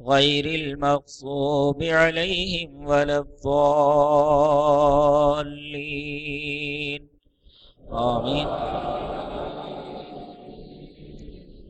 غير المغصوب عليهم ولا الضالين. آمين.